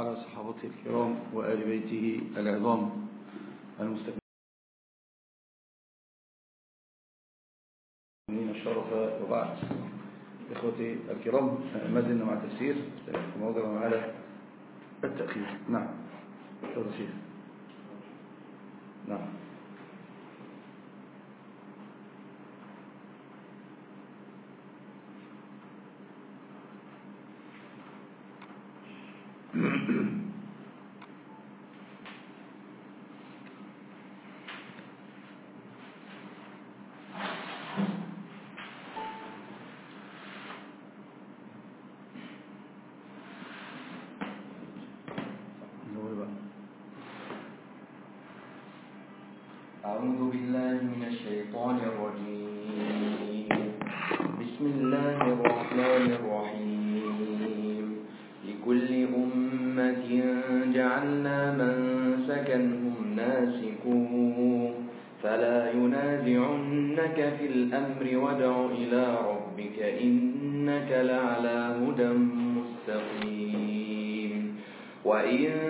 وعلى صحابته الكرام وآل بيته العظام المستقيمين الشرف وبعد. إخوتي الكرام ما زلنا مع تفسير موضوع على التأخير. نعم. أعوذ بالله من الشيطان الرجيم. بسم الله الرحمن الرحيم. لكل أمة جعلنا من سكنهم ناسكوه فلا ينازعنك في الأمر وادع إلى ربك إنك لعلى هدى مستقيم. وإن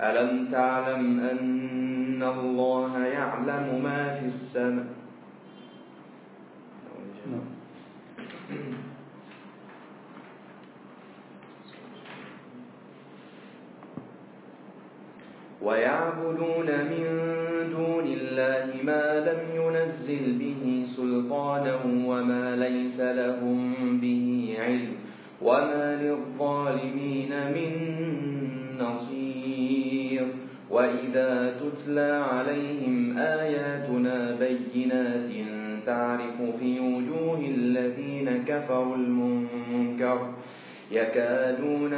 تفضل شيخ نعم ويعبدون تعرف في وجوه الذين كفروا المنكر يكادون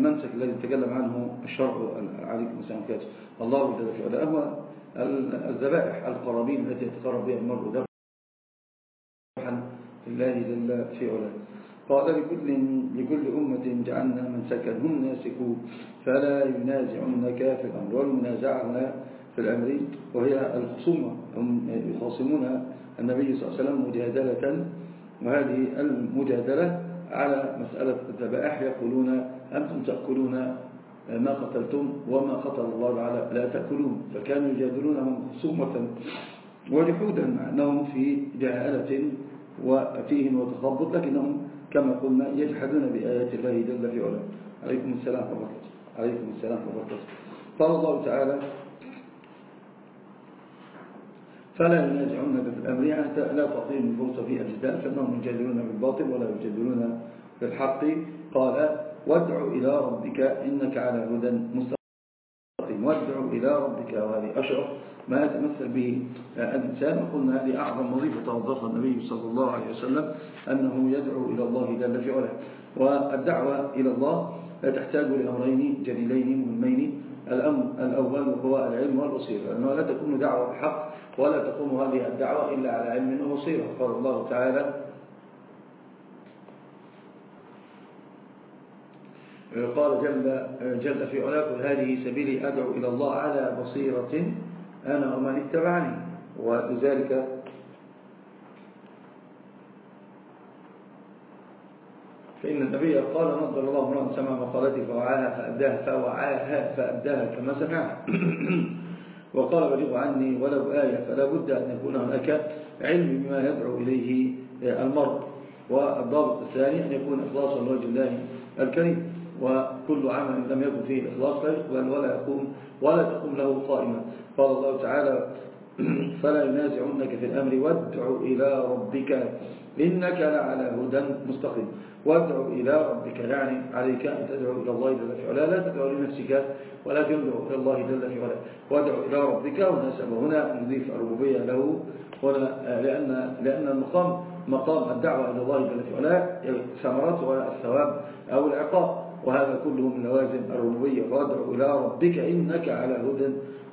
المنسك الذي تكلم عنه الشرع عليكم السلام كاتب الله جل علاه هو الذبائح القرابين التي يتقرب بها المرء ذبحا لله جل في علاه. قال لكل, لكل أمة جعلنا من سكن هم ناسكون فلا ينازعنك في الأمر. والمنازعة في الأمر وهي الخصومة. هم يخاصمون النبي صلى الله عليه وسلم مجادلة. وهذه المجادلة على مسألة الذبائح يقولون أنتم تأكلون ما قتلتم وما قتل الله تعالى. لا تأكلون. فكانوا يجادلونهم خصومة وجحودا مع أنهم في جهالة وفيهم وتخبط لكنهم كما قلنا يجحدون بآيات الله جل في علاه. عليكم السلام وبركاته عليكم السلام وبركاته قال الله تعالى فلا ينازعنك في الأمر يعني لا تعطيهم الفرصة في الجدال فإنهم يجادلون بالباطل ولا يجادلون بالحق. قال وادع إلى ربك إنك على هدى مستقيم. وادع إلى ربك وهذه أشرف ما يتمثل به الإنسان. وقلنا هذه أعظم وظيفة وظفها النبي صلى الله عليه وسلم أنه يدعو إلى الله جل في علاه. والدعوة إلى الله تحتاج لأمرين جليلين مهمين. الأمر الأول هو العلم والبصيرة. لأنه لا تكون دعوة الحق ولا تكون هذه الدعوة إلا على علم وبصيرة. قال الله تعالى قال جل, جل في علاق هذه سبيلي أدعو إلى الله على بصيرة أنا ومن اتبعني. ولذلك فإن النبي قال نظر الله امرأ سمع مقالتي فوعاها فأداها فوعاها فأداها كما سمعها وقال بلغ عني ولو آية فلا بد أن يكون هناك علم بما يدعو إليه المرء. والضابط الثاني أن يكون إخلاصا لوجه الله الكريم. وكل عمل لم يكن فيه الإخلاص لا يقبل ولا يقوم ولا تقوم له قائمة قال الله تعالى فلا ينازعنك في الأمر. وادع إلى ربك إنك لعلى هدى مستقيم. وادع إلى ربك يعني عليك أن تدعو إلى الله جل في علاه. لا تدعو لنفسك ولكن ادعو إلى الله جل في علاه. وادع إلى ربك ونسأل هنا نضيف الربوبية له. هنا لأن, لأن المقام مقام الدعوة إلى الله جل في علاه ثمرتها الثواب أو العقاب. وهذا كله من لوازم الربوبية. وادع إلى ربك إنك على هدى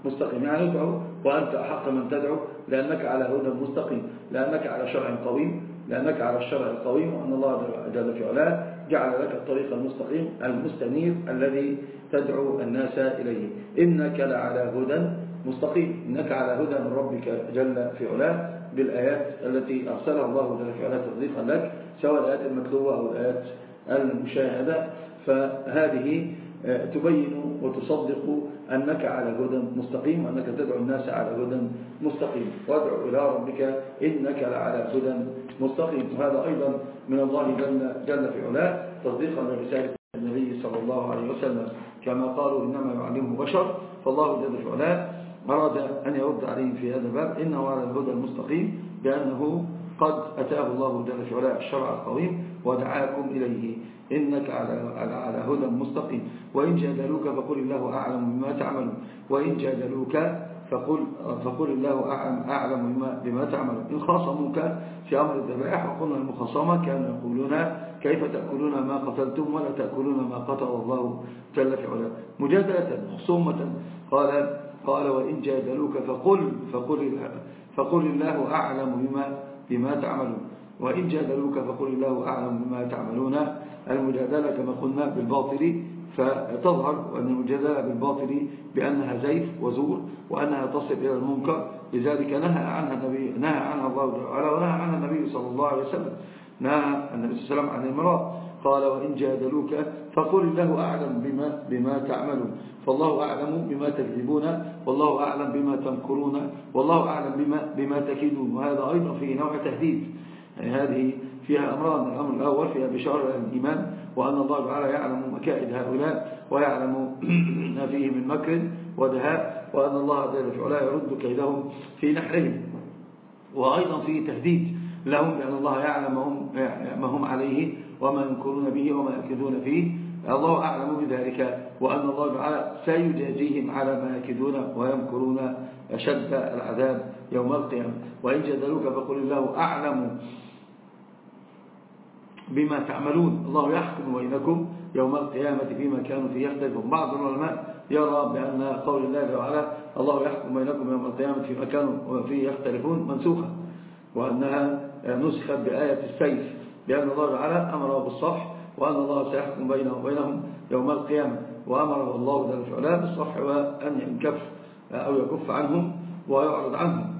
مستقيم. يعني أدعو وأنت أحق من تدعو لأنك على هدى مستقيم لأنك على شرع قويم لأنك على الشرع القويم وأن الله جل في علاه جعل لك الطريق المستقيم المستنير الذي تدعو الناس إليه. إنك لعلى هدى مستقيم. إنك على هدى من ربك جل في علاه. بالآيات التي أرسلها الله جل في علاه تصديقا لك سواء الآيات المكتوبة أو الآيات المشاهدة. فهذه تبين وتصدق أنك على هدى مستقيم وأنك تدعو الناس على هدى مستقيم. وادعو إلى ربك إنك لعلى هدى مستقيم. وهذا أيضا من الله جل, جل في علاه تصديقا لرسالة النبي صلى الله عليه وسلم. كما قالوا إنما يعلمه بشر فالله جل في علاه أراد أن يرد عليهم في هذا الباب. إنه على الهدى المستقيم بأنه قد أتاه الله جل في علاه الشرع القويم ودعاكم إليه. إنك على, على, هدى مستقيم. وإن جادلوك فقل الله أعلم بما تعملون. وإن جادلوك فقل, فقل الله أعلم بما, بما تعملون. إن خاصموك في أمر الذبائح وقلنا المخاصمة كانوا يقولون كيف تأكلون ما قتلتم ولا تأكلون ما قتل الله جل في علاه. مجادلة خصومة قال قال وإن جادلوك فقل فقل, فقل الله أعلم بما, بما تعملون. وإن جادلوك فقل الله أعلم بما تعملون. المجادلة كما قلنا بالباطل فتظهر أن المجادلة بالباطل بأنها زيف وزور وأنها تصل إلى المنكر. لذلك نهى عنها النبي نهى عنها الله تعالى ونهى عنها النبي صلى الله عليه وسلم. نهى النبي صلى الله عليه وسلم عن المرأة قال وإن جادلوك فقل الله أعلم بما, بما تعملون. فالله أعلم بما تكذبون والله أعلم بما تمكرون والله أعلم بما, بما تكيدون. وهذا أيضا فيه نوع تهديد. يعني هذه فيها أمران الأمر الأول فيها بشارة الإيمان وأن الله تعالى يعلم مكائد هؤلاء ويعلم ما فيه من مكر ودهاء وأن الله في علاه يرد كيدهم في نحرهم. وأيضا فيه تهديد لهم لأن الله يعلم ما هم عليه وما ينكرون به وما يكدون فيه. الله أعلم بذلك وأن الله تعالى سيجازيهم على ما يكدون ويمكرون أشد العذاب يوم القيامة. وإن جدلوك فقل الله أعلم. بما تعملون. الله يحكم بينكم يوم القيامة فيما كانوا فيه يختلفون. بعض العلماء يرى بأن قول الله تعالى الله يحكم بينكم يوم القيامة فيما كانوا فيه يختلفون منسوخة وأنها نسخت بآية السيف بأن الله تعالى أمره بالصفح وأن الله سيحكم بينهم وبينهم يوم القيامة وأمره الله جل وعلا بالصفح وأن ينكف أو يكف عنهم ويعرض عنهم.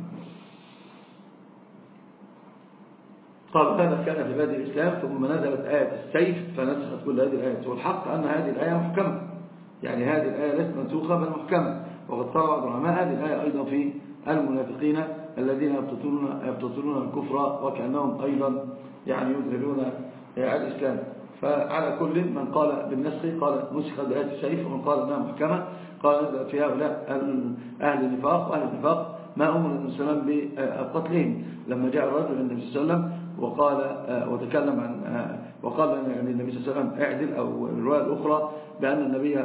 قال هذا كان في بادئ الإسلام ثم نزلت آية السيف فنسخت كل هذه الآيات. والحق أن هذه الآية محكمة. يعني هذه الآية ليست منسوخة بل محكمة. وقد قال بعض العلماء هذه الآية أيضا في المنافقين الذين يبتطلون, يبتطلون الكفر وكأنهم أيضا يعني يظهرون الإسلام. فعلى كل من قال بالنسخ قال نسخ بآية السيف ومن قال أنها محكمة قال في هؤلاء أهل النفاق. وأهل النفاق ما أمر النبي وسلم بقتلهم لما جاء الرجل للنبي صلى الله عليه وسلم وقال وتكلم عن وقال للنبي صلى الله عليه وسلم اعدل أو الرواية الأخرى بأن النبي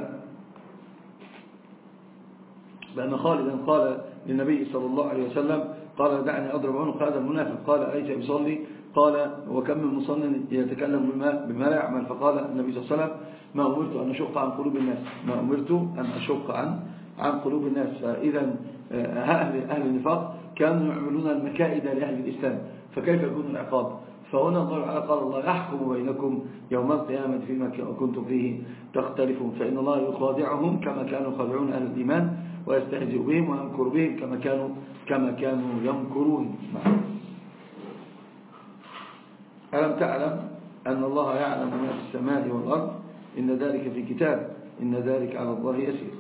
بأن خالدا قال للنبي صلى الله عليه وسلم قال دعني أضرب عنق هذا المنافق. قال أليس يصلي؟ قال وكم من مصن يتكلم بما, بما لا يعمل. فقال النبي صلى الله عليه وسلم ما أمرت أن أشق عن قلوب الناس؟ ما أمرت أن أشق عن عن قلوب الناس. فإذا أهل, أهل النفاق كانوا يعملون المكائد لأهل الإسلام. فكيف يكون العقاب فهنا الله تعالى قال الله يحكم بينكم يوم القيامة فيما كنتم فيه تختلفون فإن الله يخادعهم كما كانوا يخادعون أهل الإيمان ويستهزئ بهم ويمكر بهم كما كانوا كما كانوا يمكرون. ألم تعلم أن الله يعلم ما في السماء والأرض؟ إن ذلك في كتاب إن ذلك على الله يسير.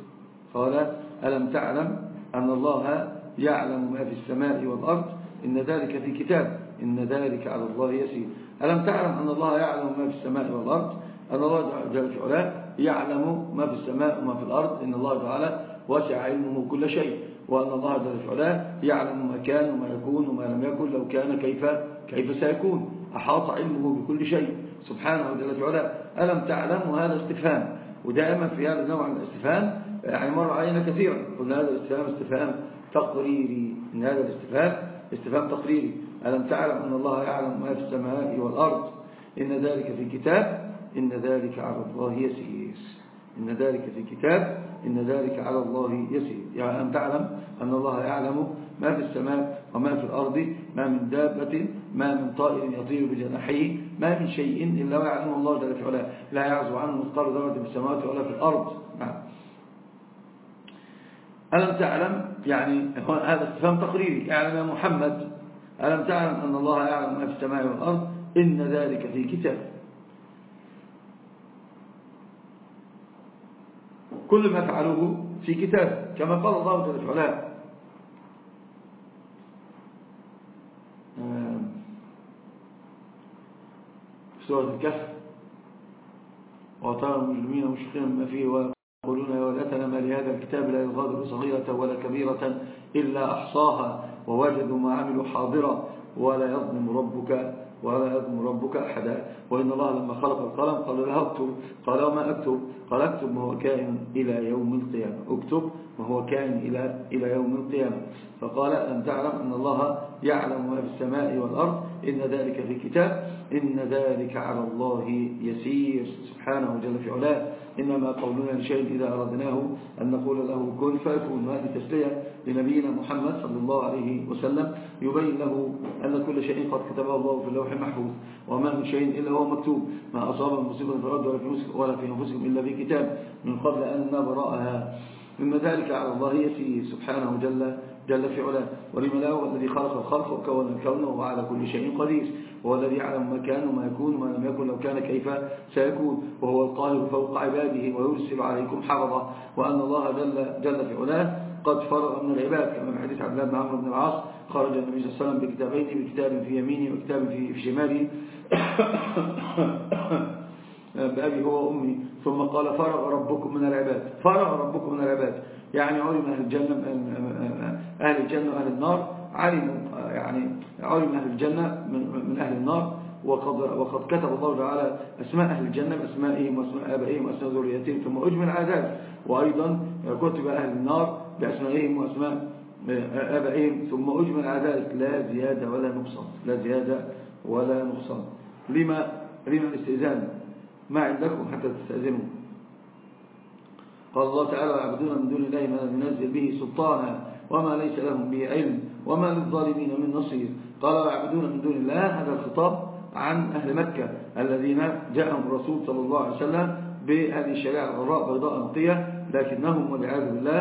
قال ألم تعلم أن الله يعلم ما في السماء والأرض؟ إن ذلك في كتاب. إن ذلك على الله يسير. ألم تعلم أن الله يعلم ما في السماء والأرض أن الله جل في علاه يعلم ما في السماء وما في الأرض. إن الله تعالى وسع علمه كل شيء. وأن الله جل وعلا يعلم ما كان وما يكون وما لم يكن. لو كان كيف كيف سيكون. أحاط علمه بكل شيء. سبحانه جل وعلا. ألم تعلم هذا استفهام؟ ودائما في هذا النوع من الاستفهام يعني مر علينا كثيرا. قلنا هذا الاستفهام استفهام تقريري. إن هذا الاستفهام استفهام تقريري. ألم تعلم أن الله يعلم ما في السماء والأرض؟ إن ذلك في كتاب إن ذلك على الله يسير. إن ذلك في كتاب إن ذلك على الله يسير. يعني أن تعلم أن الله يعلم ما في السماء وما في الأرض ما من دابة ما من طائر يطير بجناحيه ما من شيء إلا ويعلم الله جل وعلا لا يعزو عنه مثقال ذرة في السماوات ولا في الأرض. نعم. ألم تعلم؟ يعني هذا استفهام تقريري. يعلم يا محمد ألم تعلم أن الله يعلم ما في السماء والأرض؟ إن ذلك في كتاب. كل ما فعلوه في كتاب كما قال الله جل وعلا في سورة الكهف. وترى المجرمين مشفقين مما فيه ويقولون يا ولتنا ما لهذا الكتاب لا يغادر صغيرة ولا كبيرة إلا أحصاها. ووجدوا ما عملوا حاضرا ولا يظلم ربك ولا يظلم ربك أحدا. وإن الله لما خلق القلم قال له اكتب قال وما أكتب؟ قال اكتب ما هو كائن إلى يوم القيامة. اكتب ما هو كائن إلى, إلى يوم القيامة. فقال أن تعلم أن الله يعلم ما في السماء والأرض. إن ذلك في كتاب. إن ذلك على الله يسير. سبحانه جل في علاه. إنما قولنا لشيء إذا أردناه أن نقول له كن فيكون وهذه تسلية. لنبينا محمد صلى الله عليه وسلم يبين له أن كل شيء قد كتبه الله في اللوح المحفوظ وما من شيء إلا هو مكتوب. ما أصاب المصيبة في الأرض ولا في أنفسكم إلا في كتاب. من قبل أن نبرأها. مما ذلك على الله يسير. سبحانه جل جل في علاه ولما له الذي خلق الخلق وكون الكون وهو على كل شيء قدير وهو الذي يعلم ما كان وما يكون وما لم يكن لو كان كيف سيكون وهو القاهر فوق عباده ويرسل عليكم حرضا وأن الله جل, جل في علاه قد فرغ من العباد كما في حديث عبد الله بن عمرو بن العاص خرج النبي صلى الله عليه وسلم بكتابين بكتاب في يمينه وكتاب في شماله بأبي هو وأمي. ثم قال فرغ ربكم من العباد. فرغ ربكم من العباد. يعني علم أهل الجنة أهل الجنة وأهل النار علموا يعني علم أهل الجنة من أهل النار وقد, وقد كتب الله تعالى أسماء أهل الجنة بأسمائهم وأسماء آبائهم وأسماء ذريتهم ثم أجمل على ذلك. وأيضا كتب أهل النار بأسمائهم وأسماء آبائهم ثم أجمل على ذلك. لا زيادة ولا نقصان لا زيادة ولا نقصان. لما لما الاستئذان؟ ما عندكم حتى تستأذنوا. قال الله تعالى ويعبدون من دون الله ما لم ينزل به سلطانا وما ليس لهم به علم وما للظالمين من نصير قال ويعبدون من دون الله هذا الخطاب عن أهل مكة الذين جاءهم الرسول صلى الله عليه وسلم بهذه الشريعة الغراء بيضاء نقية لكنهم والعياذ بالله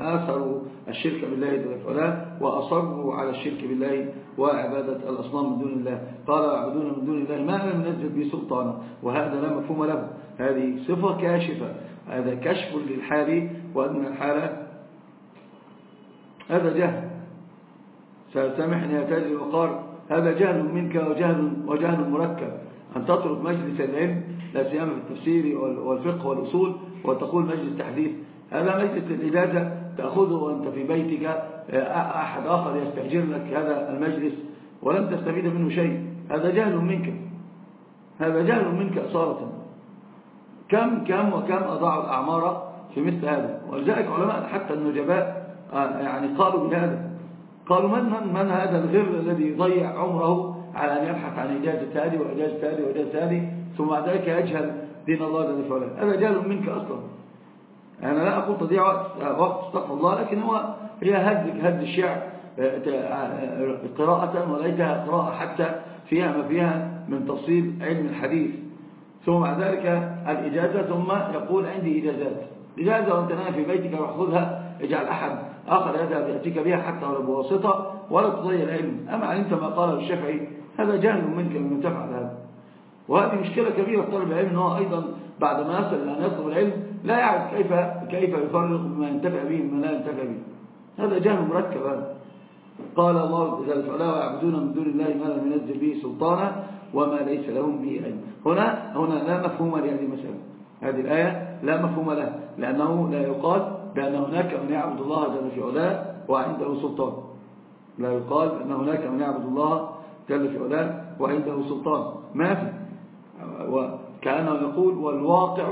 آثروا الشرك بالله جل وعلا وأصروا على الشرك بالله وعبادة الأصنام من دون الله. قال يعبدون من دون الله ما لم ينزل به سلطانا وهذا لا مفهوم له. هذه صفة كاشفة. هذا كشف للحال وأن الحالة هذا جهل. سامحني يا تاج الوقار هذا جهل منك وجهل, وجهل مركب. أن تترك مجلس العلم لا سيما في التفسير والفقه والأصول وتقول مجلس تحديث هذا مجلس الإجازة تأخذه وأنت في بيتك أحد آخر يستأجر لك هذا المجلس ولم تستفيد منه شيء. هذا جهل منك. هذا جهل منك أصالة كم كم وكم أضاعوا الأعمار في مثل هذا؟ ولذلك علماء حتى النجباء يعني قالوا بهذا قالوا من, من, من هذا الغر الذي يضيع عمره على أن يبحث عن إجازة هذه وإجازة هذه وإجازة هذه ثم بعد ذلك يجهل دين الله جل وعلا؟ هذا جهل منك أصلا. أنا لا أقول تضيع وقت استغفر الله لكن هو هي هز هز الشعر قراءة وليتها قراءة حتى فيها ما فيها من تفصيل علم الحديث. ثم بعد ذلك الإجازة ثم يقول عندي إجازات. إجازة وأنت نام في بيتك وخذها اجعل أحد آخر يذهب يأتيك بها حتى ولو بواسطة ولا تضيع العلم. أما علمت ما قاله الشافعي هذا جهل منك من تفعل هذا. وهذه مشكلة كبيرة في طالب العلم أنه أيضا بعد ما يصل أن يطلب العلم لا يعرف كيف كيف يفرق ما ينتفع به وما لا ينتفع به. هذا جهل مركب هذا. قال الله جل وعلا ويعبدون من دون الله ما لم ينزل به سلطانا وما ليس لهم به علم. هنا هنا لا مفهوم لهذه المسألة. هذه الآية لا مفهوم لها لأنه لا يقال بأن هناك من يعبد الله جل وعلا وعنده سلطان. لا يقال أن هناك من يعبد الله جل في علاه وعنده سلطان. ما في؟ وكأنه يقول والواقع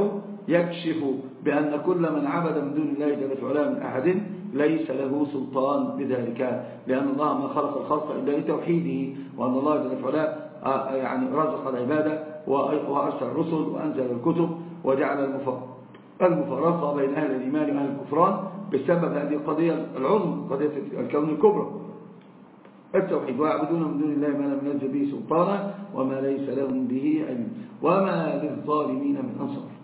يكشف بأن كل من عبد من دون الله جل في علاه من أحد ليس له سلطان بذلك لأن الله ما خلق الخلق إلا لتوحيده وأن الله جل في علاه آه، يعني رزق العبادة وأرسل الرسل وأنزل الكتب وجعل المفارقة بين أهل الإيمان وأهل الكفران بسبب هذه القضية العظمى قضية الكون الكبرى. التوحيد ويعبدون من دون الله ما لم ينزل به سلطانا وما ليس لهم به علم وما للظالمين من أنصار.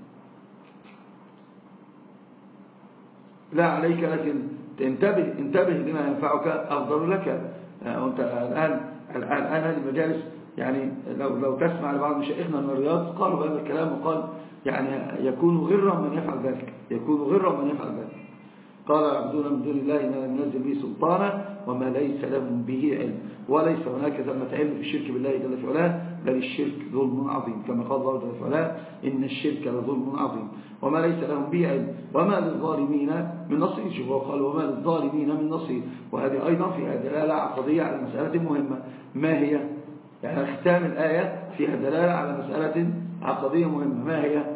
لا عليك لكن انتبه انتبه لما ينفعك أفضل لك. وأنت الآن الآن هذه المجالس يعني لو لو تسمع لبعض مشايخنا من الرياض قالوا هذا الكلام وقال يعني يكون غرا من يفعل ذلك يكون غرا من يفعل ذلك. قال يعبدون من دون الله ما لم ينزل به سلطانا وما ليس لهم به علم. وليس هناك ثمة علم في الشرك بالله جل في علاه بل الشرك ظلم عظيم. كما قال الله جل في علاه إن الشرك لظلم عظيم. وما ليس لهم به علم. وما للظالمين من نصير. شوف قال وما للظالمين من نصير. وهذه أيضا فيها دلالة عقدية على مسألة مهمة. ما هي؟ يعني ختام الآية فيها دلالة على مسألة عقدية مهمة. ما هي؟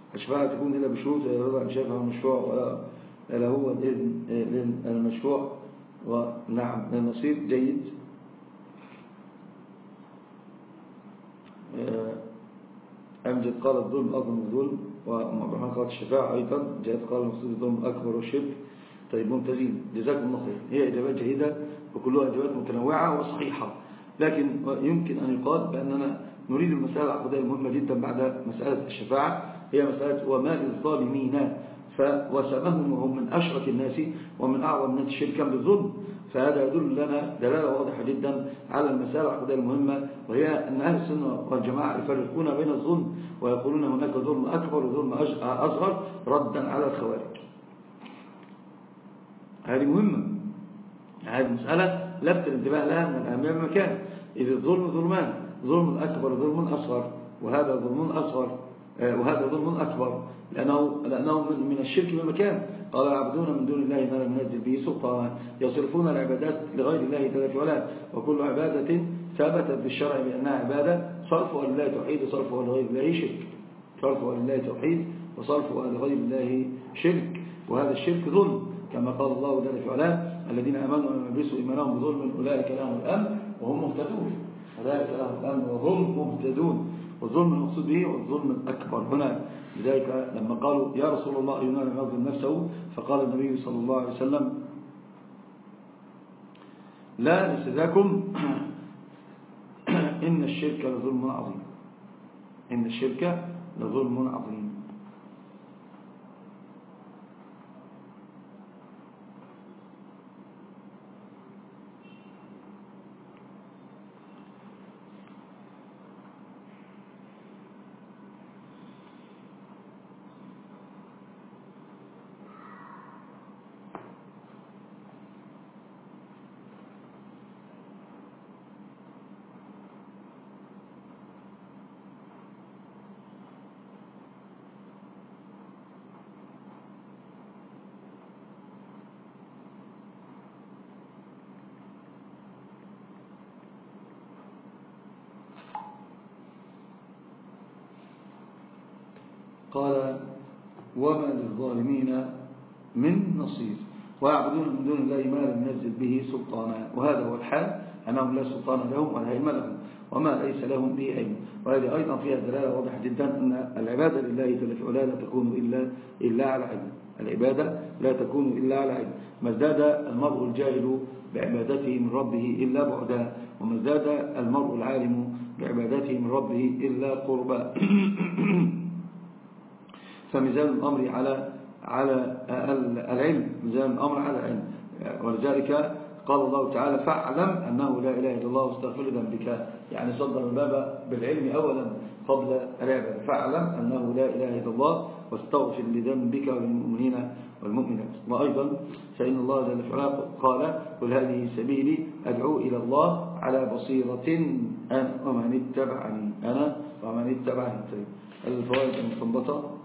الشفاعة تكون إلا بشروط رضا أن شافها المشروع ولا هو الإذن للمشروع. ونعم للنصير جيد. آه، أمجد قال الظلم أظلم الظلم وأم عبد الرحمن قالت الشفاعة أيضا. جاءت قال المقصود الظلم الأكبر والشرك طيب ممتازين جزاكم الله خير. هي إجابات جيدة وكلها إجابات متنوعة وصحيحة. لكن يمكن أن يقال بأننا نريد المسألة العقدية المهمة جدا بعد مسألة الشفاعة. هي مسألة وما للظالمين وسمهم وهم من أشرك الناس ومن أعظم الناس شركا بالظلم. فهذا يدل لنا دلالة واضحة جدا على المسألة العقدية المهمة وهي أن أهل السنة والجماعة يفرقون بين الظلم ويقولون هناك ظلم أكبر وظلم أصغر ردا على الخوارج. هذه مهمة. هذه المسألة لفت الانتباه لها من الأهمية بمكان إذ الظلم ظلمان ظلم أكبر ظلم أصغر وهذا ظلم أصغر. وهذا ظلم أكبر. لأنه, لأنه من الشرك بمكان قال يعبدون من دون الله ما لم ينزل به سلطانا يصرفون العبادات لغير الله جل وعلا وكل عبادة ثبتت بالشرع بأنها عبادة. صرفها لله توحيد وصرفها لغير الله شرك. صرفها لله توحيد وصرفها لغير الله شرك. وهذا الشرك ظلم. كما قال الله جل وعلا الذين آمنوا ولم يلبسوا إيمانهم بظلم أولئك لهم الأمن وهم مهتدون. أولئك لهم الأمن وهم مهتدون. والظلم المقصود به والظلم الأكبر. هنا لذلك لما قالوا يا رسول الله أينا لم نفسه فقال النبي صلى الله عليه وسلم لا نسذاكم إن الشرك لظلم عظيم. إن الشرك لظلم عظيم. قال وما للظالمين من نصير. ويعبدون من دون الله ما لم ينزل به سلطانا. وهذا هو الحال. أنهم لا سلطان لهم ولا علم لهم. وما ليس لهم به علم. وهذه أيضا فيها دلالة واضحة جدا أن العبادة لله جل في لا تكون إلا, إلا على علم. العبادة لا تكون إلا على علم. ما ازداد المرء الجاهل بعبادته من ربه إلا بعدا. وما ازداد المرء العالم بعبادته من ربه إلا قربا. فميزان الأمر على على العلم ميزان الأمر على العلم. ولذلك قال الله تعالى فاعلم أنه لا إله إلا الله واستغفر لذنبك. يعني صدر الباب بالعلم أولا قبل العبادة فاعلم أنه لا إله إلا الله واستغفر لذنبك وللمؤمنين والمؤمنات. وأيضا فإن الله جل وعلا قال قل هذه سبيلي أدعو إلى الله على بصيرة أنا. ومن اتبعني أنا ومن اتبعني. طيب الفوائد المستنبطة.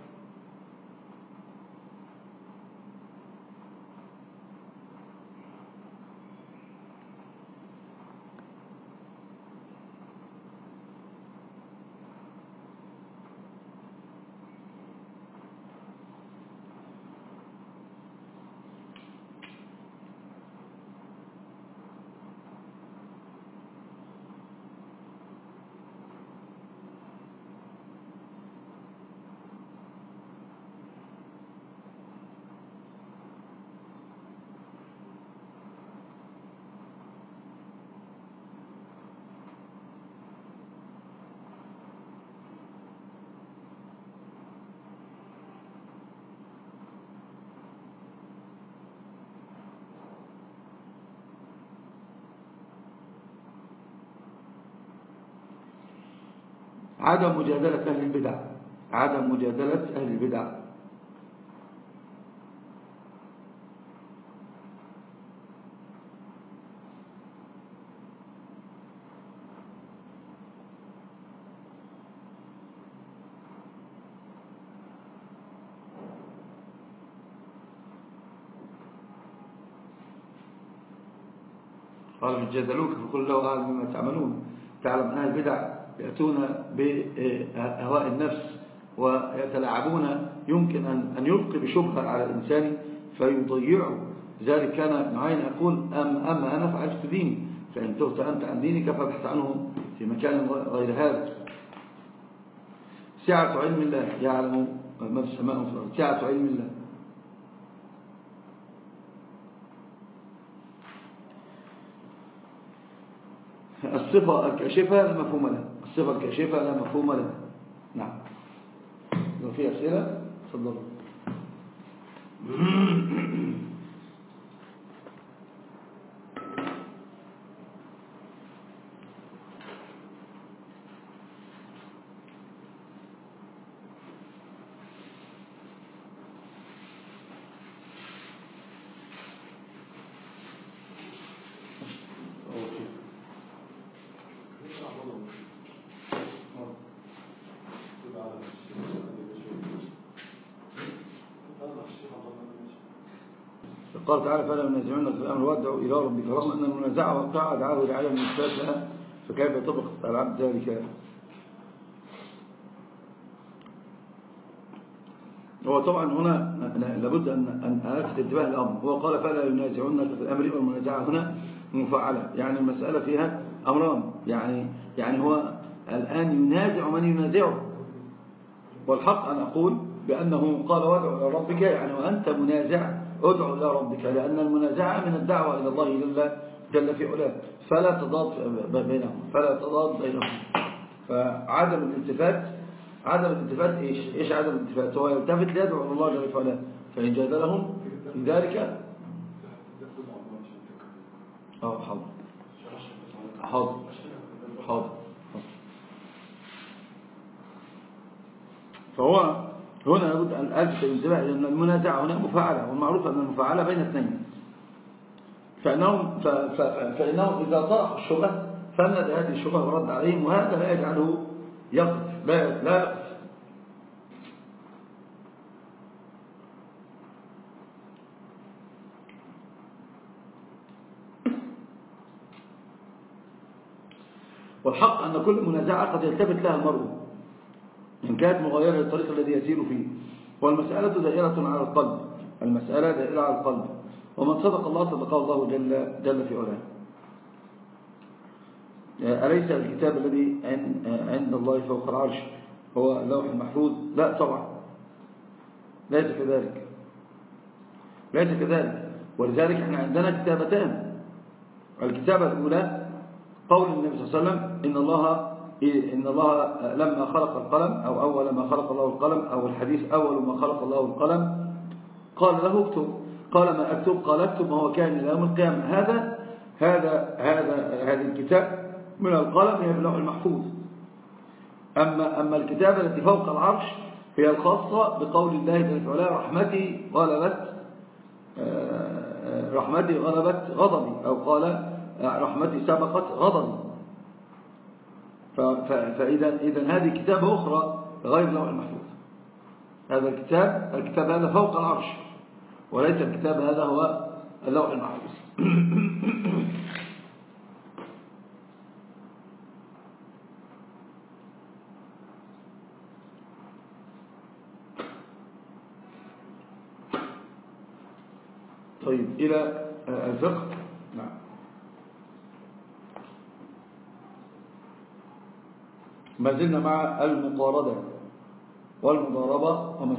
عدم مجادلة أهل البدع. عدم مجادلة أهل البدع. قال جادلوك فقل له أعلم بما تعملون. تعلم أهل البدع يأتون بأهواء النفس ويتلاعبون يمكن أن يلقي بشبهة على الإنسان فيضيعه. ذلك كان معين يقول أم أما أنا فعلت ديني؟ فإن تغت أنت عن دينك فابحث عنه في مكان غير هذا. سعة علم الله يعلم ما في السماء سعة علم الله. الصفة الكاشفة لا مفهوم لها الصفة الكاشفة لا مفهوم لها. نعم. لو في أسئلة تفضلوا قال تعالى فلا ينازعونك في الأمر وادعوا إلى ربك رغم أن المنازعة وقع دعاه لعالم الإثبات لها فكيف يطبق العبد ذلك؟ هو طبعا هنا لابد أن ألفت انتباه الأمر. هو قال فلا ينازعونك في الأمر والمنازعة هنا مفعلة. يعني المسألة فيها أمران. يعني يعني هو الآن ينازع من ينازعه. والحق أن أقول بأنه قال وادعوا إلى ربك يعني وأنت منازع. ادعو إلى ربك لأن المنازعة من الدعوة إلى الله جل, جل في علاه. فلا تضاد بينهم فلا تضاد بينهم. فعدم الالتفات عدم الالتفات إيش إيش عدم الالتفات؟ هو يلتفت ليدعو إلى الله جل في علاه فإن جادلهم في ذلك آه حاضر. حاضر. حاضر. فهو هنا لابد أن ألفت الانتباه لأن المنازعة هنا مفاعلة والمعروف أن المفاعلة بين اثنين. فإنهم, فإنهم إذا طرحوا الشبه فند هذه الشبه ورد عليهم وهذا لا يجعله يقف. لا لا يقف. والحق أن كل منازعة قد يلتفت لها المرء. إن كانت مغايرة للطريق الذي يسير فيه. والمسألة دائرة على القلب. المسألة دائرة على القلب. ومن صدق الله صدقه الله جل, جل في علاه. أليس الكتاب الذي عند الله فوق العرش؟ هو اللوح المحفوظ؟ لا طبعا. ليس كذلك. ليس كذلك. ولذلك إحنا عندنا كتابتان. الكتابة الأولى قول النبي صلى الله عليه وسلم إن الله إن الله لما خلق القلم أو أول ما خلق الله القلم أو الحديث أول ما خلق الله القلم قال له اكتب. قال ما أكتب؟ قال اكتب ما هو كان إلى يوم القيامة. هذا هذا هذا هذه الكتاب من القلم هي باللوح المحفوظ. أما أما الكتابة التي فوق العرش هي الخاصة بقول الله جل وعلا رحمتي غلبت رحمتي غلبت غضبي أو قال رحمتي سبقت غضبي. فإذا إذا هذه كتابة أخرى غير اللوح المحفوظ. هذا الكتاب الكتاب هذا فوق العرش وليس الكتاب هذا هو اللوح المحفوظ. طيب إلى الفقه نعم ما زلنا مع المقاربة. والمضاربة وما